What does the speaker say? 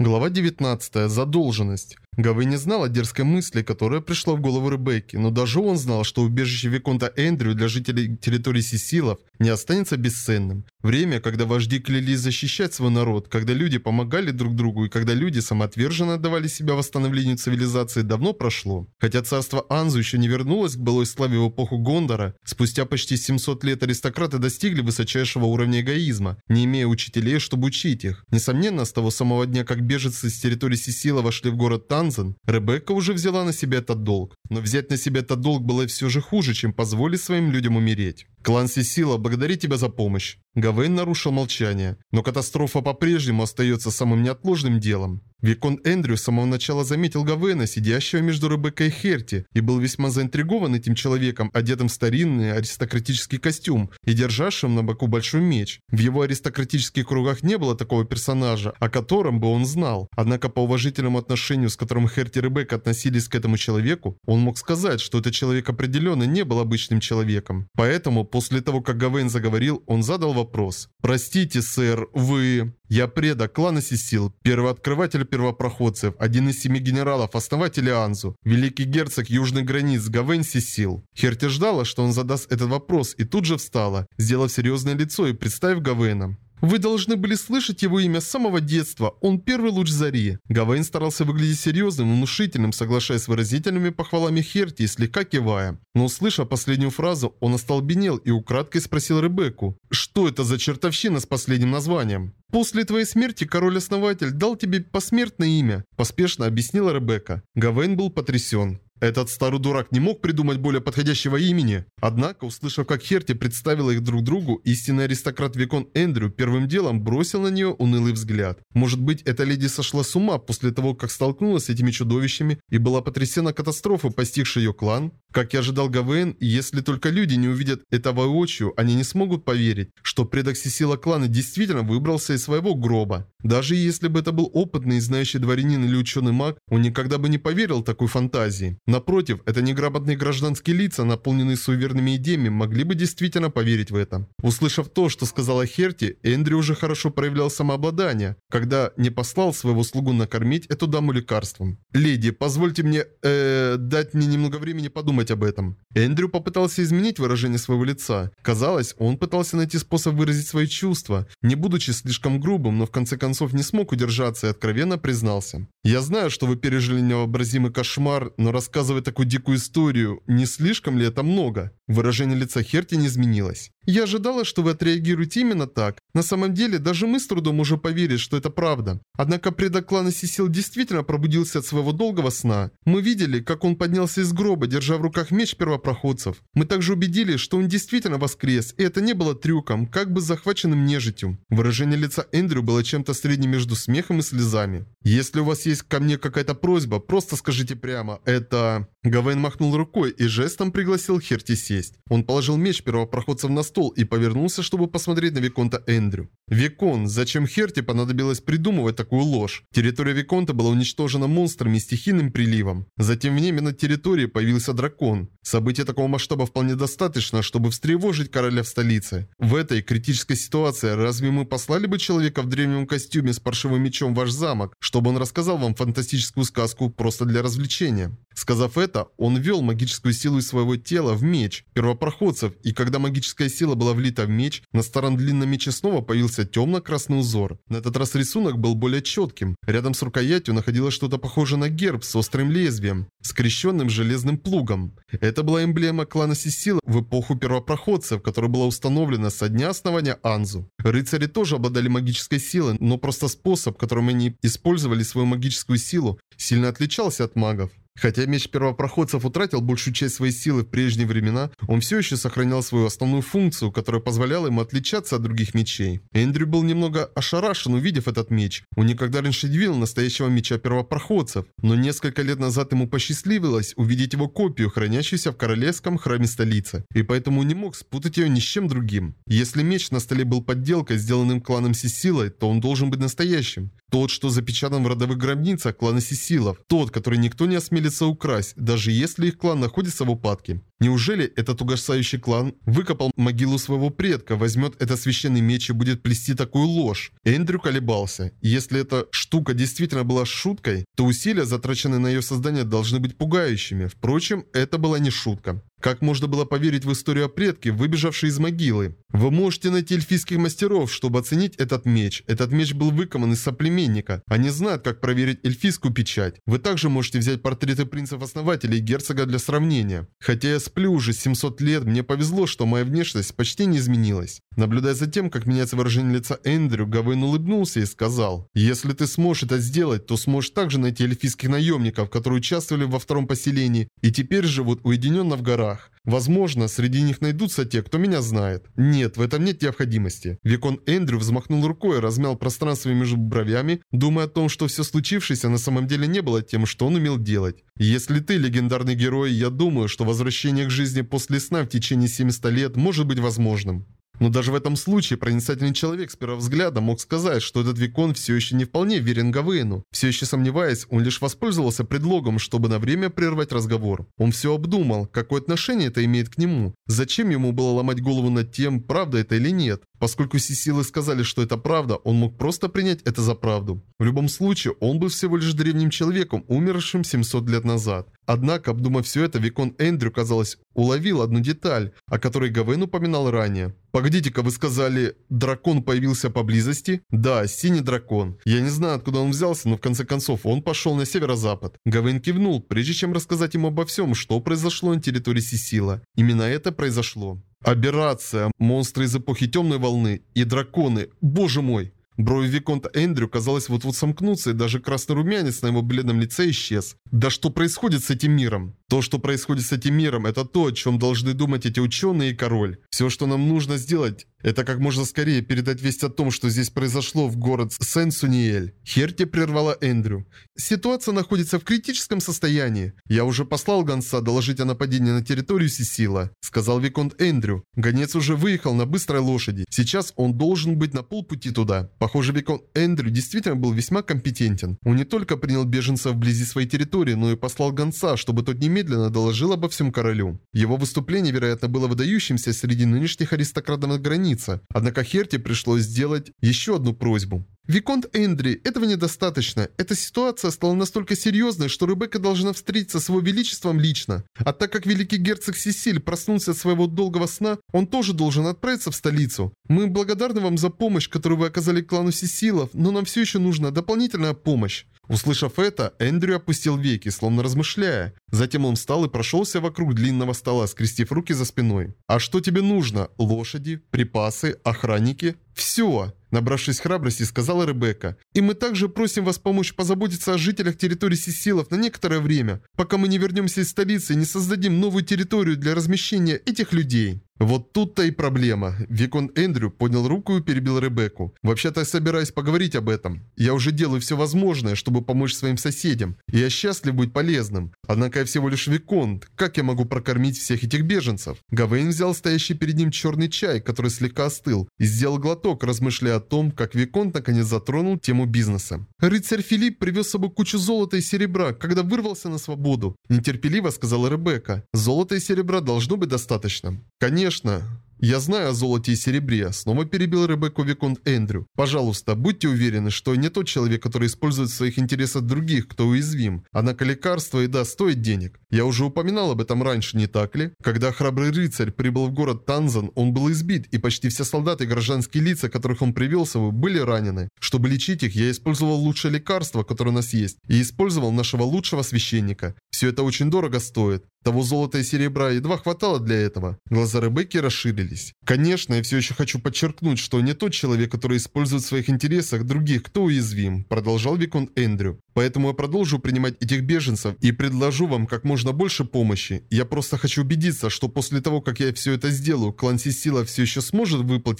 Глава 19. Задолженность. Гавей не знал о дерзкой мысли, которая пришла в голову Ребекки, но даже он знал, что убежище Виконта Эндрю для жителей территории Сисилов не останется бесценным. Время, когда вожди клялись защищать свой народ, когда люди помогали друг другу и когда люди самоотверженно отдавали себя восстановлению цивилизации, давно прошло. Хотя царство Анзу еще не вернулось к былой славе в эпоху Гондора, спустя почти 700 лет аристократы достигли высочайшего уровня эгоизма, не имея учителей, чтобы учить их. Несомненно, с того самого дня, как беженцы с территории Сисила вошли в город Тан, Танзен, Ребекка уже взяла на себя этот долг. Но взять на себя этот долг было все же хуже, чем позволить своим людям умереть. Клан Сисила благодарит тебя за помощь. Гавейн нарушил молчание, но катастрофа по-прежнему остается самым неотложным делом. Викон Эндрю с самого начала заметил Гавейна, сидящего между Ребеккой и Херти, и был весьма заинтригован этим человеком, одетым в старинный аристократический костюм и державшим на боку большой меч. В его аристократических кругах не было такого персонажа, о котором бы он знал. Однако по уважительному отношению, с которым Херти и Ребекка относились к этому человеку, он мог сказать, что этот человек определенно не был обычным человеком. Поэтому, после того, как Гавейн заговорил, он задал вопрос. «Простите, сэр, вы...» «Я предок клана Сисил, первооткрыватель первопроходцев, один из семи генералов, основателя Анзу, великий герцог южных границ Гавен Сисил». Херти ждала, что он задаст этот вопрос, и тут же встала, сделав серьезное лицо и представив Гавена. Вы должны были слышать его имя с самого детства. Он первый луч зари. Гавейн старался выглядеть серьезным и внушительным, соглашаясь с выразительными похвалами Херти и слегка кивая. Но услышав последнюю фразу, он остолбенел и украдкой спросил Ребекку, что это за чертовщина с последним названием? «После твоей смерти король-основатель дал тебе посмертное имя», – поспешно объяснила Ребекка. Гавейн был потрясен. Этот старый дурак не мог придумать более подходящего имени. Однако, услышав, как Херти представила их друг другу, истинный аристократ Викон Эндрю первым делом бросил на нее унылый взгляд. Может быть, эта леди сошла с ума после того, как столкнулась с этими чудовищами и была потрясена катастрофой, постигшей ее клан? Как и ожидал Гавейн, если только люди не увидят этого воочию, они не смогут поверить, что предок Сесила клана действительно выбрался из своего гроба. Даже если бы это был опытный и знающий дворянин или ученый маг, он никогда бы не поверил такой фантазии. Напротив, это неграмотные гражданские лица, наполненные суеверными идеями, могли бы действительно поверить в это. Услышав то, что сказала Херти, Эндрю уже хорошо проявлял самообладание, когда не послал своего слугу накормить эту даму лекарством. «Леди, позвольте мне, э, дать мне немного времени подумать об этом». Эндрю попытался изменить выражение своего лица. Казалось, он пытался найти способ выразить свои чувства, не будучи слишком грубым, но в конце концов не смог удержаться и откровенно признался. «Я знаю, что вы пережили невообразимый кошмар, но рассказывать такую дикую историю, не слишком ли это много?» Выражение лица Херти не изменилось. «Я ожидала, что вы отреагируете именно так. На самом деле, даже мы с трудом уже поверить, что это правда. Однако предок клана Сисил действительно пробудился от своего долгого сна. Мы видели, как он поднялся из гроба, держа в руках меч первопроходцев. Мы также убедились, что он действительно воскрес, и это не было трюком, как бы захваченным нежитью». Выражение лица Эндрю было чем-то средним между смехом и слезами. «Если у вас есть ко мне какая-то просьба, просто скажите прямо. Это...» Гавейн махнул рукой и жестом пригласил Херти сесть. Он положил меч первопроходцев на стол и повернулся, чтобы посмотреть на Виконта Эндрю. «Викон, зачем Херти понадобилось придумывать такую ложь? Территория Виконта была уничтожена монстрами и стихийным приливом. Затем в ней на территории появился дракон. События такого масштаба вполне достаточно, чтобы встревожить короля в столице. В этой критической ситуации разве мы послали бы человека в древнем костюме с паршивым мечом в ваш замок, чтобы он рассказал вам фантастическую сказку просто для развлечения?» Сказав это, он ввел магическую силу из своего тела в меч первопроходцев, и когда магическая сила была влита в меч, на старом длинном мече снова появился темно-красный узор. На этот раз рисунок был более четким. Рядом с рукоятью находилось что-то похожее на герб с острым лезвием, скрещенным железным плугом. Это была эмблема клана Сисила в эпоху первопроходцев, которая была установлена со дня основания Анзу. Рыцари тоже обладали магической силой, но просто способ, которым они использовали свою магическую силу, сильно отличался от магов. Хотя меч первопроходцев утратил большую часть своей силы в прежние времена, он все еще сохранял свою основную функцию, которая позволяла ему отличаться от других мечей. Эндрю был немного ошарашен, увидев этот меч. Он никогда раньше не видел настоящего меча первопроходцев, но несколько лет назад ему посчастливилось увидеть его копию, хранящуюся в королевском храме столицы, и поэтому не мог спутать ее ни с чем другим. Если меч на столе был подделкой, сделанным кланом Сисилой, то он должен быть настоящим. Тот, что запечатан в родовых гробницах клана Сисилов. Тот, который никто не осмелится украсть, даже если их клан находится в упадке. Неужели этот угасающий клан выкопал могилу своего предка, возьмет этот священный меч и будет плести такую ложь? Эндрю колебался. Если эта штука действительно была шуткой, то усилия, затраченные на ее создание, должны быть пугающими. Впрочем, это была не шутка. Как можно было поверить в историю о предке, выбежавшей из могилы? Вы можете найти эльфийских мастеров, чтобы оценить этот меч. Этот меч был выкоман из соплеменника. Они знают, как проверить эльфийскую печать. Вы также можете взять портреты принцев-основателей и герцога для сравнения. Хотя я сплю уже 700 лет, мне повезло, что моя внешность почти не изменилась. Наблюдая за тем, как меняется выражение лица Эндрю, Гавейн улыбнулся и сказал, «Если ты сможешь это сделать, то сможешь также найти эльфийских наемников, которые участвовали во втором поселении и теперь живут уединенно в горах. Возможно, среди них найдутся те, кто меня знает. Нет, в этом нет необходимости. Викон Эндрю взмахнул рукой, размял пространство между бровями, думая о том, что все случившееся на самом деле не было тем, что он умел делать. Если ты легендарный герой, я думаю, что возвращение к жизни после сна в течение 700 лет может быть возможным. Но даже в этом случае проницательный человек с первого взгляда мог сказать, что этот Викон все еще не вполне верен Гавейну. Все еще сомневаясь, он лишь воспользовался предлогом, чтобы на время прервать разговор. Он все обдумал, какое отношение это имеет к нему. Зачем ему было ломать голову над тем, правда это или нет. Поскольку все силы сказали, что это правда, он мог просто принять это за правду. В любом случае, он был всего лишь древним человеком, умершим 700 лет назад. Однако, обдумав все это, Викон Эндрю, казалось, уловил одну деталь, о которой Гавен упоминал ранее. «Погодите-ка, вы сказали, дракон появился поблизости?» «Да, синий дракон. Я не знаю, откуда он взялся, но в конце концов он пошел на северо-запад». Гавен кивнул, прежде чем рассказать ему обо всем, что произошло на территории Сисила. Именно это произошло. Аберрация, монстры из эпохи Темной Волны и драконы. Боже мой! Брови Виконта Эндрю, казалось, вот-вот сомкнутся, и даже красный румянец на его бледном лице исчез. Да что происходит с этим миром? То, что происходит с этим миром, это то, о чем должны думать эти ученые и король. Все, что нам нужно сделать, это как можно скорее передать весть о том, что здесь произошло в город Сен-Суниэль. Херти прервала Эндрю. Ситуация находится в критическом состоянии. Я уже послал гонца доложить о нападении на территорию Сисила, сказал Виконт Эндрю. Гонец уже выехал на быстрой лошади. Сейчас он должен быть на полпути туда. Похоже, Виконт Эндрю действительно был весьма компетентен. Он не только принял беженцев вблизи своей территории, но и послал гонца, чтобы тот немедленно немедленно доложил обо всем королю. Его выступление, вероятно, было выдающимся среди нынешних аристократов на границе, однако Херти пришлось сделать еще одну просьбу. «Виконт Эндри, этого недостаточно. Эта ситуация стала настолько серьезной, что Ребекка должна встретиться с его величеством лично. А так как великий герцог Сесиль проснулся от своего долгого сна, он тоже должен отправиться в столицу. Мы благодарны вам за помощь, которую вы оказали клану Сесилов, но нам все еще нужна дополнительная помощь. Услышав это, Эндрю опустил веки, словно размышляя. Затем он встал и прошелся вокруг длинного стола, скрестив руки за спиной. «А что тебе нужно? Лошади? Припасы? Охранники?» «Все!» Набравшись храбрости, сказала Ребекка. «И мы также просим вас помочь позаботиться о жителях территории Сисилов на некоторое время, пока мы не вернемся из столицы и не создадим новую территорию для размещения этих людей». Вот тут-то и проблема. Викон Эндрю поднял руку и перебил Ребекку. Вообще-то я собираюсь поговорить об этом. Я уже делаю все возможное, чтобы помочь своим соседям. И я счастлив быть полезным. Однако я всего лишь Виконт. Как я могу прокормить всех этих беженцев? Гавейн взял стоящий перед ним черный чай, который слегка остыл, и сделал глоток, размышляя о том, как Виконт наконец затронул тему бизнеса. Рыцарь Филипп привез с собой кучу золота и серебра, когда вырвался на свободу. Нетерпеливо сказала Ребекка. Золота и серебра должно быть достаточно. Конечно, «Я знаю о золоте и серебре», — снова перебил Ребекку Виконт Эндрю. «Пожалуйста, будьте уверены, что не тот человек, который использует в своих интересах других, кто уязвим. Однако лекарство и да стоит денег. Я уже упоминал об этом раньше, не так ли? Когда храбрый рыцарь прибыл в город Танзан, он был избит, и почти все солдаты и гражданские лица, которых он привел с собой, были ранены. Чтобы лечить их, я использовал лучшее лекарство, которое у нас есть, и использовал нашего лучшего священника. Все это очень дорого стоит. Того золота и серебра едва хватало для этого. Глаза Ребекки расширились. Конечно, я все еще хочу подчеркнуть, что не тот человек, который использует в своих интересах других, кто уязвим, продолжал Викон Эндрю. Поэтому я продолжу принимать этих беженцев и предложу вам как можно больше помощи. Я просто хочу убедиться, что после того, как я все это сделаю, клан Сисила все еще сможет выплатить